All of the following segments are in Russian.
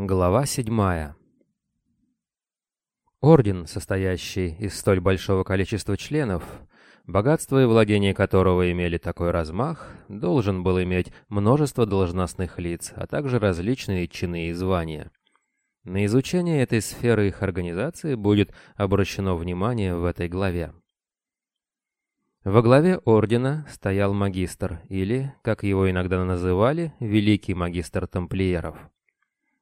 Глава седьмая. Орден, состоящий из столь большого количества членов, богатство и владение которого имели такой размах, должен был иметь множество должностных лиц, а также различные чины и звания. На изучение этой сферы их организации будет обращено внимание в этой главе. Во главе ордена стоял магистр, или, как его иногда называли, великий магистр тамплиеров.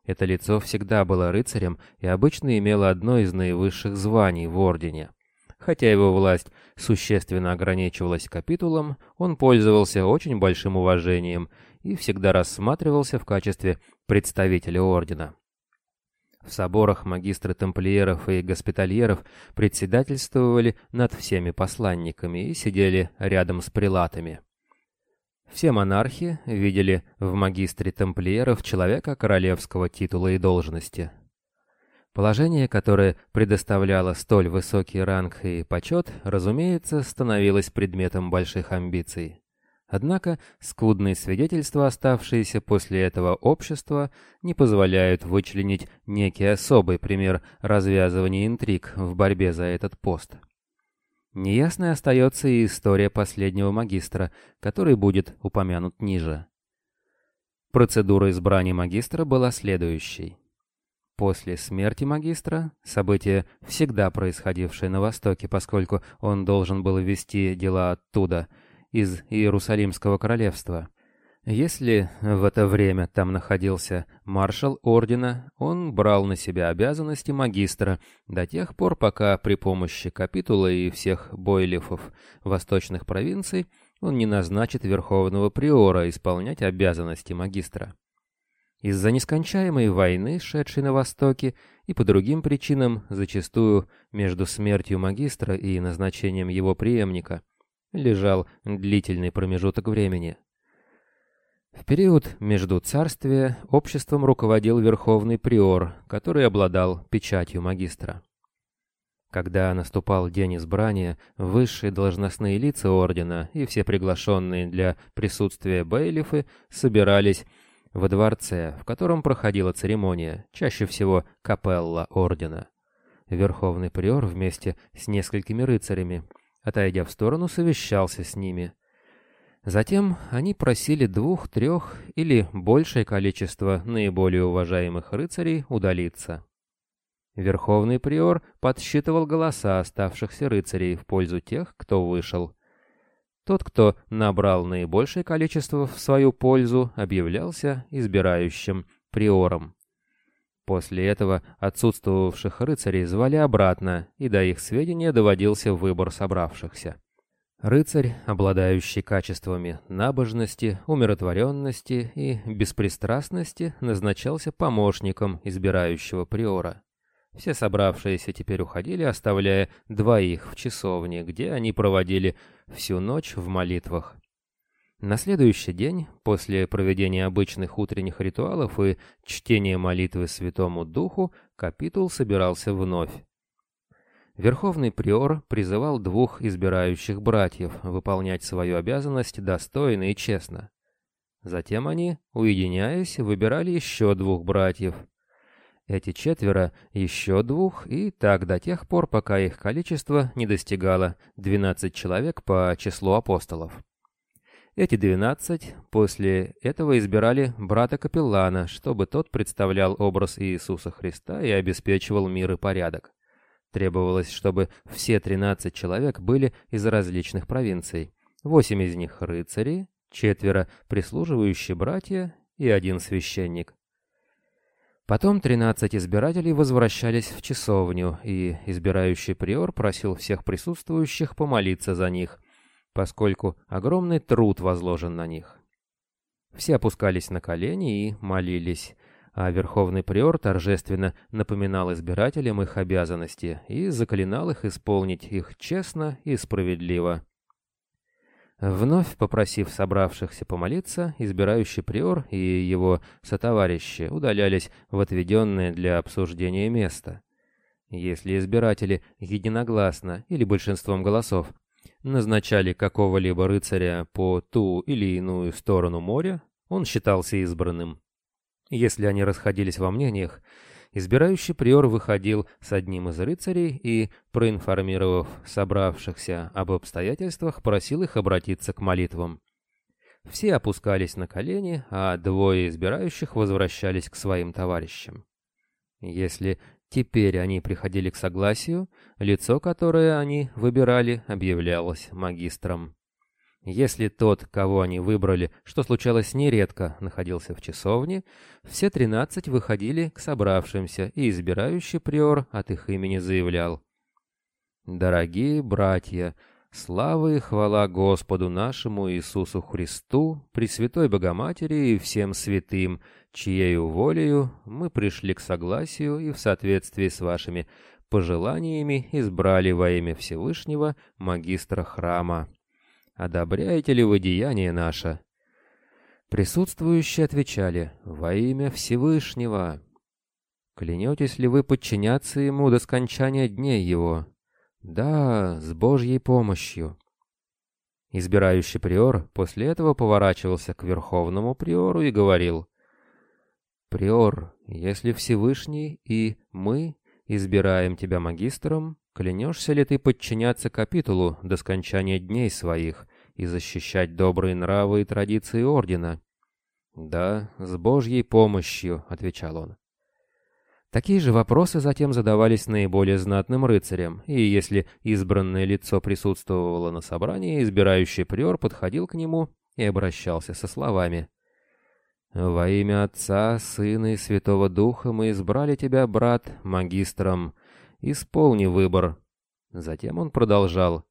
Это лицо всегда было рыцарем и обычно имело одно из наивысших званий в Ордене. Хотя его власть существенно ограничивалась капитулом, он пользовался очень большим уважением и всегда рассматривался в качестве представителя Ордена. В соборах магистры тамплиеров и госпитальеров председательствовали над всеми посланниками и сидели рядом с прилатами. Все монархи видели в магистре тамплиеров человека королевского титула и должности. Положение, которое предоставляло столь высокий ранг и почет, разумеется, становилось предметом больших амбиций. Однако скудные свидетельства, оставшиеся после этого общества, не позволяют вычленить некий особый пример развязывания интриг в борьбе за этот пост. Неясной остается и история последнего магистра, который будет упомянут ниже. Процедура избрания магистра была следующей. После смерти магистра, событие, всегда происходившее на Востоке, поскольку он должен был вести дела оттуда, из Иерусалимского королевства, если в это время там находился маршал ордена, он брал на себя обязанности магистра до тех пор, пока при помощи капитула и всех бойлифов восточных провинций он не назначит верховного приора исполнять обязанности магистра. Из-за нескончаемой войны, шедшей на Востоке, и по другим причинам, зачастую между смертью магистра и назначением его преемника, лежал длительный промежуток времени – в период между царствия обществом руководил верховный приор, который обладал печатью магистра. Когда наступал день избрания, высшие должностные лица ордена и все приглашенные для присутствия бейлифы собирались во дворце, в котором проходила церемония, чаще всего капелла ордена. Верховный приор вместе с несколькими рыцарями, отойдя в сторону, совещался с ними – Затем они просили двух, трех или большее количество наиболее уважаемых рыцарей удалиться. Верховный приор подсчитывал голоса оставшихся рыцарей в пользу тех, кто вышел. Тот, кто набрал наибольшее количество в свою пользу, объявлялся избирающим приором. После этого отсутствовавших рыцарей звали обратно, и до их сведения доводился выбор собравшихся. Рыцарь, обладающий качествами набожности, умиротворенности и беспристрастности, назначался помощником избирающего приора. Все собравшиеся теперь уходили, оставляя двоих в часовне, где они проводили всю ночь в молитвах. На следующий день, после проведения обычных утренних ритуалов и чтения молитвы Святому Духу, капитул собирался вновь. Верховный приор призывал двух избирающих братьев выполнять свою обязанность достойно и честно. Затем они, уединяясь, выбирали еще двух братьев. Эти четверо еще двух, и так до тех пор, пока их количество не достигало 12 человек по числу апостолов. Эти 12 после этого избирали брата Капеллана, чтобы тот представлял образ Иисуса Христа и обеспечивал мир и порядок. Требовалось, чтобы все 13 человек были из различных провинций. Восемь из них рыцари, четверо прислуживающие братья и один священник. Потом 13 избирателей возвращались в часовню, и избирающий приор просил всех присутствующих помолиться за них, поскольку огромный труд возложен на них. Все опускались на колени и молились, а Верховный Приор торжественно напоминал избирателям их обязанности и заклинал их исполнить их честно и справедливо. Вновь попросив собравшихся помолиться, избирающий приор и его сотоварищи удалялись в отведенное для обсуждения место. Если избиратели единогласно или большинством голосов назначали какого-либо рыцаря по ту или иную сторону моря, он считался избранным. Если они расходились во мнениях, избирающий приор выходил с одним из рыцарей и, проинформировав собравшихся об обстоятельствах, просил их обратиться к молитвам. Все опускались на колени, а двое избирающих возвращались к своим товарищам. Если теперь они приходили к согласию, лицо, которое они выбирали, объявлялось магистром. Если тот, кого они выбрали, что случалось нередко, находился в часовне, все тринадцать выходили к собравшимся, и избирающий приор от их имени заявлял. «Дорогие братья, слава и хвала Господу нашему Иисусу Христу, Пресвятой Богоматери и всем святым, чьею волею мы пришли к согласию и в соответствии с вашими пожеланиями избрали во имя Всевышнего магистра храма» одобряете ли вы деяние наше?» Присутствующие отвечали «Во имя Всевышнего». «Клянетесь ли вы подчиняться ему до скончания дней его?» «Да, с Божьей помощью». Избирающий приор после этого поворачивался к верховному приору и говорил «Приор, если Всевышний и мы избираем тебя магистром, Клянешься ли ты подчиняться капитулу до скончания дней своих и защищать добрые нравы и традиции Ордена? «Да, с Божьей помощью», — отвечал он. Такие же вопросы затем задавались наиболее знатным рыцарям, и если избранное лицо присутствовало на собрании, избирающий приор подходил к нему и обращался со словами «Во имя Отца, Сына и Святого Духа мы избрали тебя, брат, магистром, Исполни выбор. Затем он продолжал.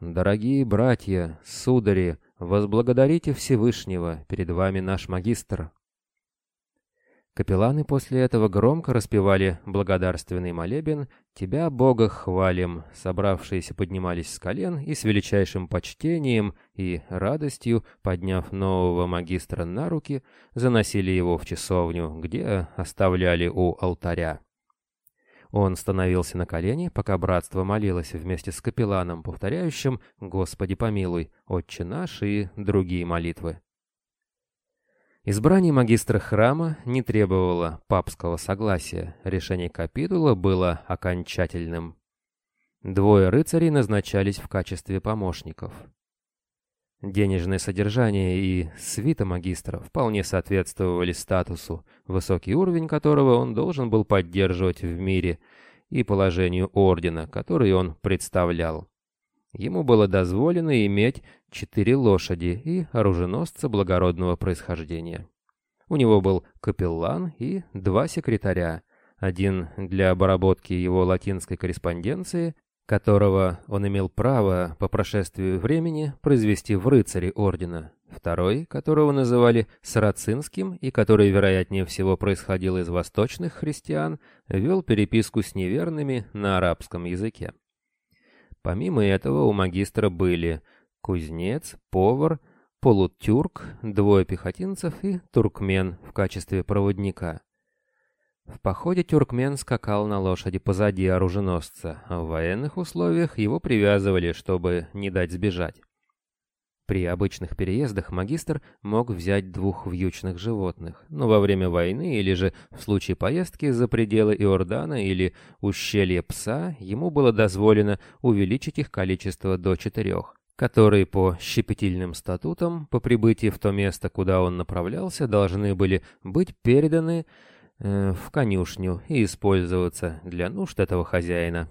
Дорогие братья, судари, возблагодарите Всевышнего, перед вами наш магистр. Капелланы после этого громко распевали благодарственный молебен «Тебя, Бога, хвалим». Собравшиеся поднимались с колен и с величайшим почтением и радостью, подняв нового магистра на руки, заносили его в часовню, где оставляли у алтаря. Он становился на колени, пока братство молилось вместе с капелланом, повторяющим «Господи помилуй», «Отче наш» и другие молитвы. Избрание магистра храма не требовало папского согласия, решение капитула было окончательным. Двое рыцарей назначались в качестве помощников. Денежное содержание и свита магистра вполне соответствовали статусу, высокий уровень которого он должен был поддерживать в мире, и положению ордена, который он представлял. Ему было дозволено иметь четыре лошади и оруженосца благородного происхождения. У него был капеллан и два секретаря, один для обработки его латинской корреспонденции, которого он имел право по прошествию времени произвести в рыцари ордена, второй, которого называли Сарацинским и который, вероятнее всего, происходил из восточных христиан, вел переписку с неверными на арабском языке. Помимо этого у магистра были кузнец, повар, полутюрк, двое пехотинцев и туркмен в качестве проводника. В походе тюркмен скакал на лошади позади оруженосца, а в военных условиях его привязывали, чтобы не дать сбежать. При обычных переездах магистр мог взять двух вьючных животных, но во время войны или же в случае поездки за пределы Иордана или ущелья Пса ему было дозволено увеличить их количество до четырех, которые по щепетильным статутам по прибытии в то место, куда он направлялся, должны были быть переданы э, в конюшню и использоваться для нужд этого хозяина.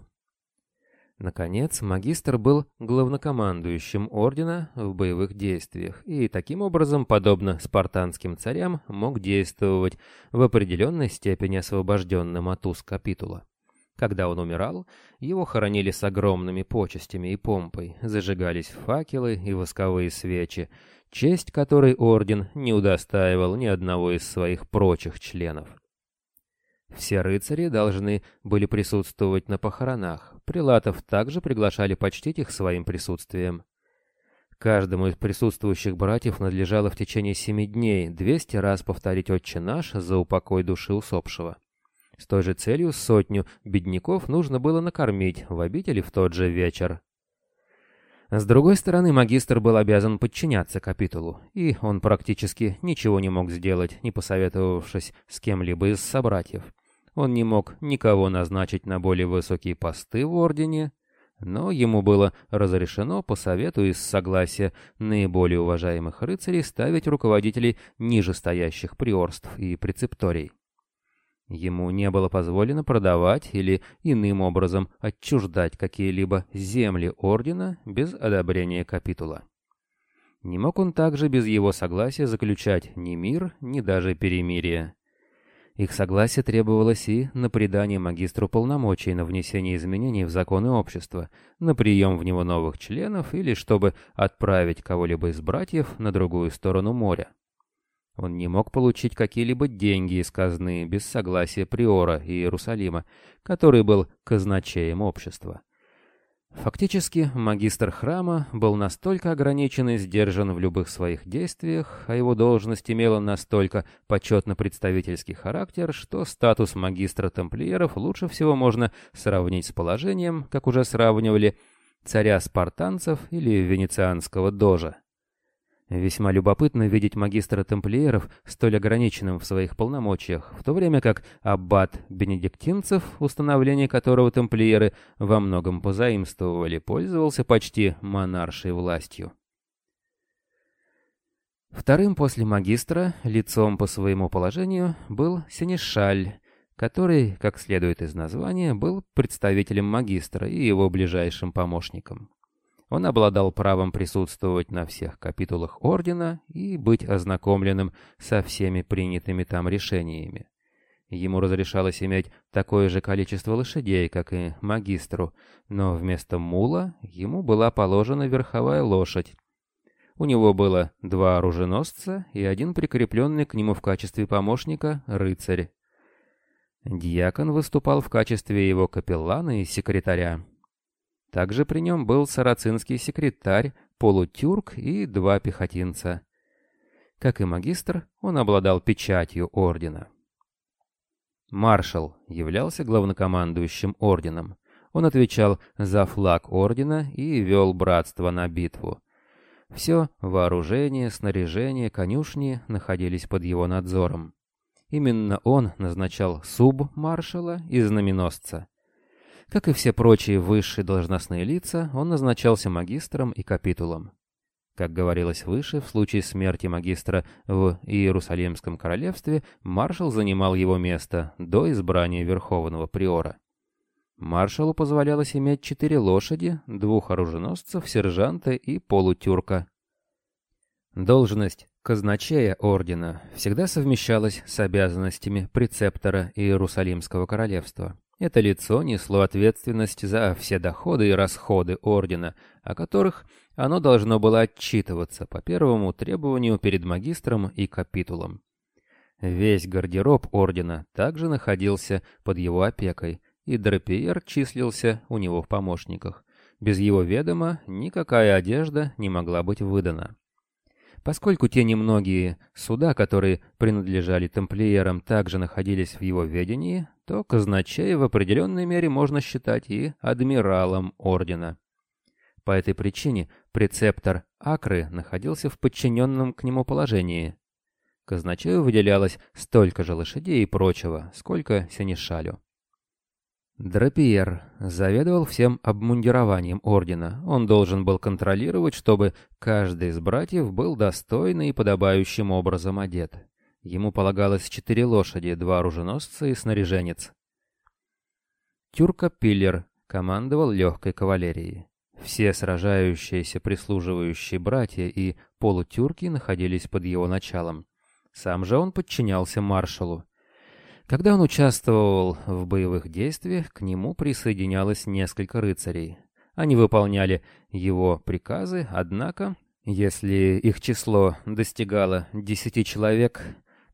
Наконец, магистр был главнокомандующим ордена в боевых действиях и таким образом, подобно спартанским царям, мог действовать в определенной степени освобожденным от уз капитула. Когда он умирал, его хоронили с огромными почестями и помпой, зажигались факелы и восковые свечи, честь которой орден не удостаивал ни одного из своих прочих членов. Все рыцари должны были присутствовать на похоронах. Прилатов также приглашали почтить их своим присутствием. Каждому из присутствующих братьев надлежало в течение семи дней двести раз повторить «Отче наш» за упокой души усопшего. С той же целью сотню бедняков нужно было накормить в обители в тот же вечер. С другой стороны, магистр был обязан подчиняться капитулу, и он практически ничего не мог сделать, не посоветовавшись с кем-либо из собратьев. Он не мог никого назначить на более высокие посты в Ордене, но ему было разрешено по совету из согласия наиболее уважаемых рыцарей ставить руководителей нижестоящих приорств и прецепторий. Ему не было позволено продавать или иным образом отчуждать какие-либо земли ордена без одобрения капитула. Не мог он также без его согласия заключать ни мир, ни даже перемирие. Их согласие требовалось и на придание магистру полномочий на внесение изменений в законы общества, на прием в него новых членов или чтобы отправить кого-либо из братьев на другую сторону моря. Он не мог получить какие-либо деньги из казны без согласия приора Иерусалима, который был казначеем общества. Фактически, магистр храма был настолько ограничен и сдержан в любых своих действиях, а его должность имела настолько почетно-представительский характер, что статус магистра тамплиеров лучше всего можно сравнить с положением, как уже сравнивали, царя спартанцев или венецианского дожа. Весьма любопытно видеть магистра тамплиеров столь ограниченным в своих полномочиях, в то время как аббат бенедиктинцев, установление которого тамплиеры во многом позаимствовали, пользовался почти монаршей властью. Вторым после магистра, лицом по своему положению, был Сенешаль, который, как следует из названия, был представителем магистра и его ближайшим помощником. Он обладал правом присутствовать на всех капитулах ордена и быть ознакомленным со всеми принятыми там решениями. Ему разрешалось иметь такое же количество лошадей, как и магистру, но вместо мула ему была положена верховая лошадь. У него было два оруженосца и один прикрепленный к нему в качестве помощника рыцарь. Дьякон выступал в качестве его капеллана и секретаря. Также при нем был сарацинский секретарь, полутюрк и два пехотинца. Как и магистр, он обладал печатью ордена. Маршал являлся главнокомандующим орденом. Он отвечал за флаг ордена и вел братство на битву. Все вооружение, снаряжение, конюшни находились под его надзором. Именно он назначал суб-маршала и знаменосца. Как и все прочие высшие должностные лица, он назначался магистром и капитулом. Как говорилось выше, в случае смерти магистра в Иерусалимском королевстве, маршал занимал его место до избрания верховного приора. Маршалу позволялось иметь четыре лошади, двух оруженосцев, сержанта и полутюрка. Должность казначея ордена всегда совмещалась с обязанностями прецептора Иерусалимского королевства. Это лицо несло ответственность за все доходы и расходы ордена, о которых оно должно было отчитываться по первому требованию перед магистром и капитулом. Весь гардероб ордена также находился под его опекой, и Драпиер числился у него в помощниках. Без его ведома никакая одежда не могла быть выдана. Поскольку те немногие суда, которые принадлежали тамплиерам, также находились в его ведении, то казначея в определенной мере можно считать и адмиралом ордена. По этой причине прецептор Акры находился в подчиненном к нему положении. Казначею выделялось столько же лошадей и прочего, сколько сенешалю. Драпиер заведовал всем обмундированием ордена. Он должен был контролировать, чтобы каждый из братьев был достойно и подобающим образом одет. Ему полагалось четыре лошади, два оруженосца и снаряженец. Тюрка Пиллер командовал легкой кавалерией. Все сражающиеся, прислуживающие братья и полутюрки находились под его началом. Сам же он подчинялся маршалу. Когда он участвовал в боевых действиях, к нему присоединялось несколько рыцарей. Они выполняли его приказы, однако, если их число достигало десяти человек,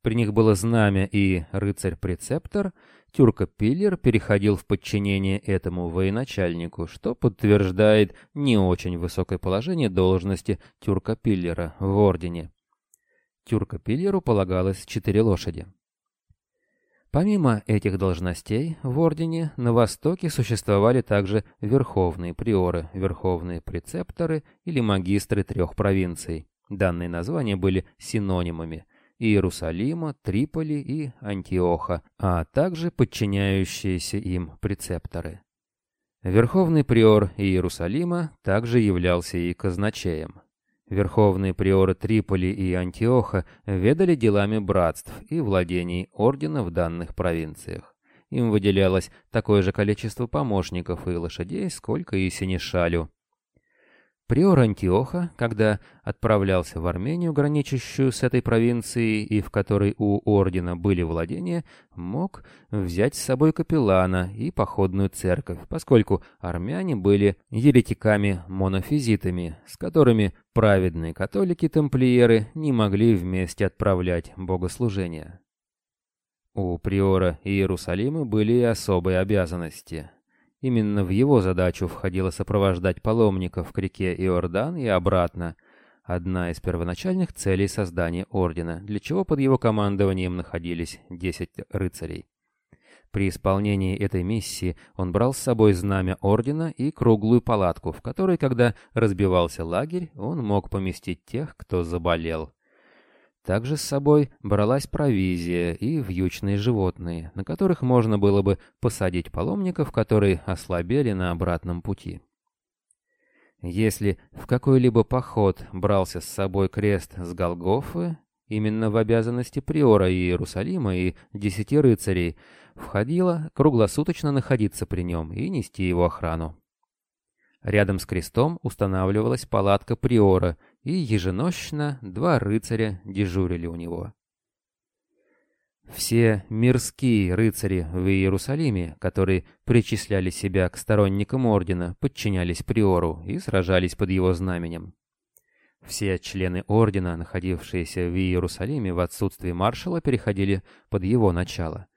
при них было знамя и рыцарь-прецептор, тюрка-пиллер переходил в подчинение этому военачальнику, что подтверждает не очень высокое положение должности тюрка-пиллера в ордене. Тюрка-пиллеру полагалось четыре лошади. Помимо этих должностей, в ордене на Востоке существовали также верховные приоры, верховные прецепторы или магистры трех провинций. Данные названия были синонимами Иерусалима, Триполи и Антиоха, а также подчиняющиеся им прецепторы. Верховный приор Иерусалима также являлся и казначеем. Верховные приоры Триполи и Антиоха ведали делами братств и владений ордена в данных провинциях. Им выделялось такое же количество помощников и лошадей, сколько и Синишалю. Приор Антиоха, когда отправлялся в Армению, граничащую с этой провинцией и в которой у ордена были владения, мог взять с собой капеллана и походную церковь, поскольку армяне были еретиками-монофизитами, с которыми праведные католики-тамплиеры не могли вместе отправлять богослужения. У приора Иерусалима были особые обязанности – Именно в его задачу входило сопровождать паломников к реке Иордан и обратно, одна из первоначальных целей создания ордена, для чего под его командованием находились 10 рыцарей. При исполнении этой миссии он брал с собой знамя ордена и круглую палатку, в которой, когда разбивался лагерь, он мог поместить тех, кто заболел. Также с собой бралась провизия и вьючные животные, на которых можно было бы посадить паломников, которые ослабели на обратном пути. Если в какой-либо поход брался с собой крест с Голгофы, именно в обязанности приора Иерусалима и десяти рыцарей входило круглосуточно находиться при нем и нести его охрану. Рядом с крестом устанавливалась палатка приора — и еженощно два рыцаря дежурили у него. Все мирские рыцари в Иерусалиме, которые причисляли себя к сторонникам ордена, подчинялись приору и сражались под его знаменем. Все члены ордена, находившиеся в Иерусалиме в отсутствии маршала, переходили под его начало.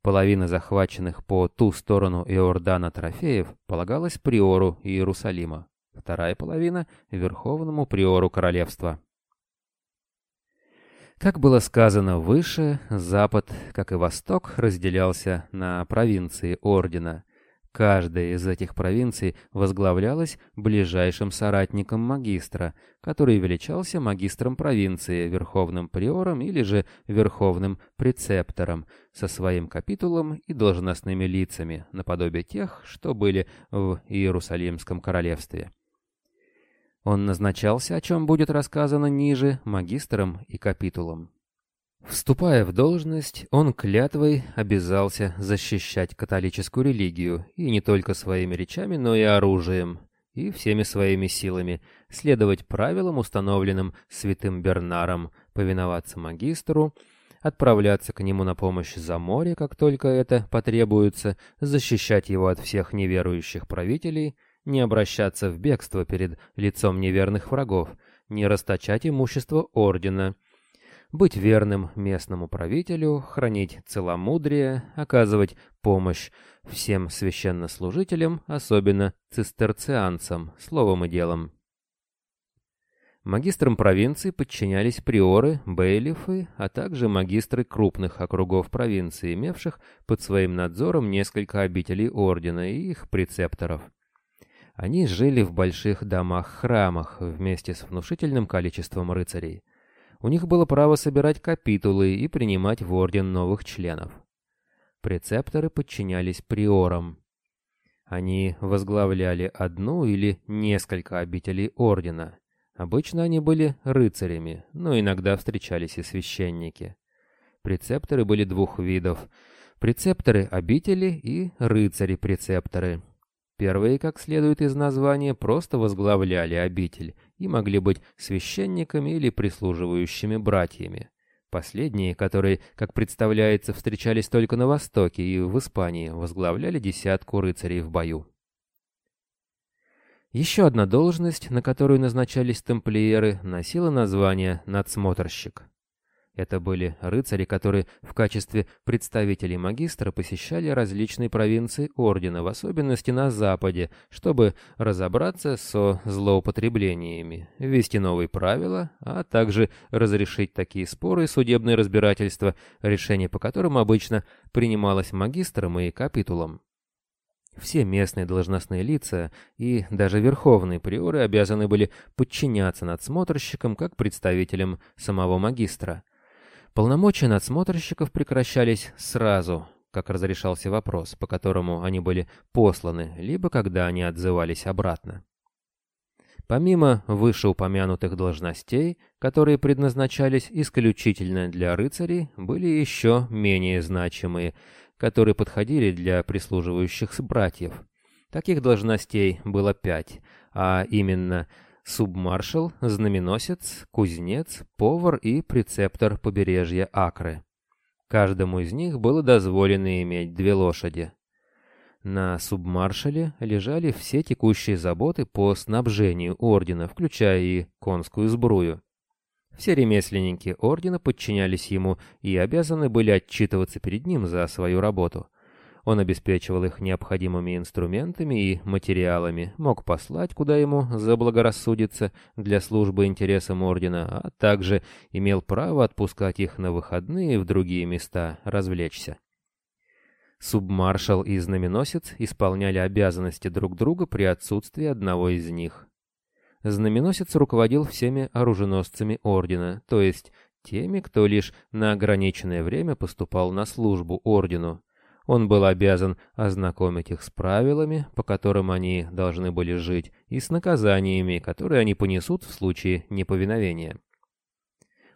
Половина захваченных по ту сторону Иордана трофеев полагалась приору Иерусалима вторая половина — верховному приору королевства. Как было сказано выше, Запад, как и Восток, разделялся на провинции Ордена. Каждая из этих провинций возглавлялась ближайшим соратником магистра, который величался магистром провинции, верховным приором или же верховным прецептором, со своим капитулом и должностными лицами, наподобие тех, что были в Иерусалимском королевстве. Он назначался, о чем будет рассказано ниже, магистром и капитулом. Вступая в должность, он клятвой обязался защищать католическую религию, и не только своими речами, но и оружием, и всеми своими силами, следовать правилам, установленным святым Бернаром, повиноваться магистру, отправляться к нему на помощь за море, как только это потребуется, защищать его от всех неверующих правителей — не обращаться в бегство перед лицом неверных врагов, не расточать имущество ордена, быть верным местному правителю, хранить целомудрие, оказывать помощь всем священнослужителям, особенно цистерцианцам, словом и делом. Магистрам провинции подчинялись приоры, бейлифы, а также магистры крупных округов провинции, имевших под своим надзором несколько обителей ордена и их прецепторов. Они жили в больших домах-храмах вместе с внушительным количеством рыцарей. У них было право собирать капитулы и принимать в орден новых членов. Прецепторы подчинялись приорам. Они возглавляли одну или несколько обителей ордена. Обычно они были рыцарями, но иногда встречались и священники. Прецепторы были двух видов. Прецепторы обители и рыцари-прецепторы. Первые, как следует из названия, просто возглавляли обитель и могли быть священниками или прислуживающими братьями. Последние, которые, как представляется, встречались только на Востоке и в Испании, возглавляли десятку рыцарей в бою. Еще одна должность, на которую назначались тамплиеры, носила название «надсмотрщик». Это были рыцари, которые в качестве представителей магистра посещали различные провинции ордена, в особенности на Западе, чтобы разобраться со злоупотреблениями, ввести новые правила, а также разрешить такие споры и судебные разбирательства, решение по которым обычно принималось магистром и капитулом. Все местные должностные лица и даже верховные приоры обязаны были подчиняться надсмотрщикам как представителям самого магистра. Полномочия надсмотрщиков прекращались сразу, как разрешался вопрос, по которому они были посланы, либо когда они отзывались обратно. Помимо вышеупомянутых должностей, которые предназначались исключительно для рыцарей, были еще менее значимые, которые подходили для прислуживающих братьев. Таких должностей было пять, а именно субмаршал, знаменосец, кузнец, повар и прецептор побережья Акры. Каждому из них было дозволено иметь две лошади. На субмаршале лежали все текущие заботы по снабжению ордена, включая и конскую сбрую. Все ремесленники ордена подчинялись ему и обязаны были отчитываться перед ним за свою работу. Он обеспечивал их необходимыми инструментами и материалами, мог послать, куда ему заблагорассудится для службы интересам ордена, а также имел право отпускать их на выходные в другие места, развлечься. Субмаршал и знаменосец исполняли обязанности друг друга при отсутствии одного из них. Знаменосец руководил всеми оруженосцами ордена, то есть теми, кто лишь на ограниченное время поступал на службу ордену. Он был обязан ознакомить их с правилами, по которым они должны были жить, и с наказаниями, которые они понесут в случае неповиновения.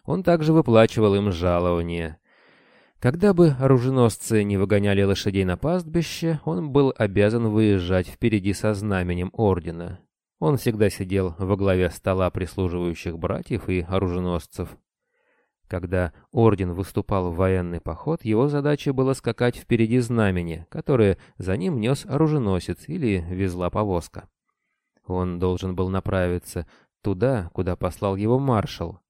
Он также выплачивал им жалования. Когда бы оруженосцы не выгоняли лошадей на пастбище, он был обязан выезжать впереди со знаменем ордена. Он всегда сидел во главе стола прислуживающих братьев и оруженосцев. Когда орден выступал в военный поход, его задачей было скакать впереди знамени, которое за ним нес оруженосец или везла повозка. Он должен был направиться туда, куда послал его маршал.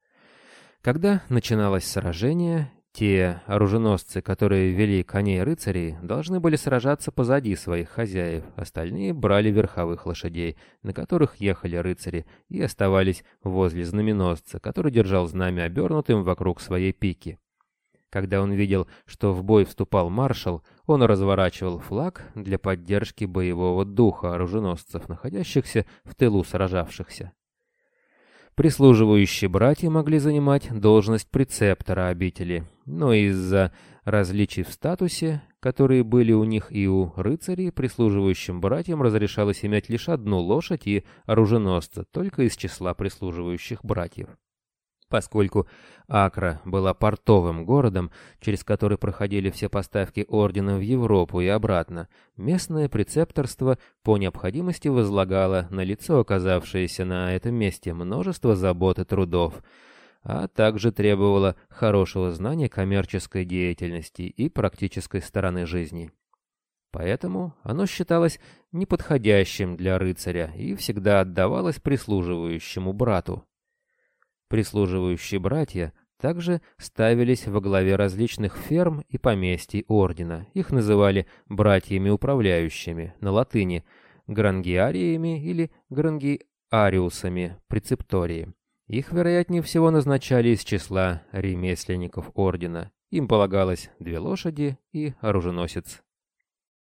Когда начиналось сражение, те оруженосцы, которые вели коней рыцарей, должны были сражаться позади своих хозяев, остальные брали верховых лошадей, на которых ехали рыцари, и оставались возле знаменосца, который держал знамя обернутым вокруг своей пики. Когда он видел, что в бой вступал маршал, он разворачивал флаг для поддержки боевого духа оруженосцев, находящихся в тылу сражавшихся. Прислуживающие братья могли занимать должность прецептора обители, но из-за различий в статусе, которые были у них и у рыцарей, прислуживающим братьям разрешалось иметь лишь одну лошадь и оруженосца, только из числа прислуживающих братьев. Поскольку Акра была портовым городом, через который проходили все поставки ордена в Европу и обратно, местное прецепторство по необходимости возлагало на лицо, оказавшееся на этом месте, множество забот и трудов, а также требовало хорошего знания коммерческой деятельности и практической стороны жизни. Поэтому оно считалось неподходящим для рыцаря и всегда отдавалось прислуживающему брату. Прислуживающие братья также ставились во главе различных ферм и поместий ордена. Их называли братьями-управляющими, на латыни грангиариями или грангиариусами прецептории. Их, вероятнее всего, назначали из числа ремесленников ордена. Им полагалось две лошади и оруженосец.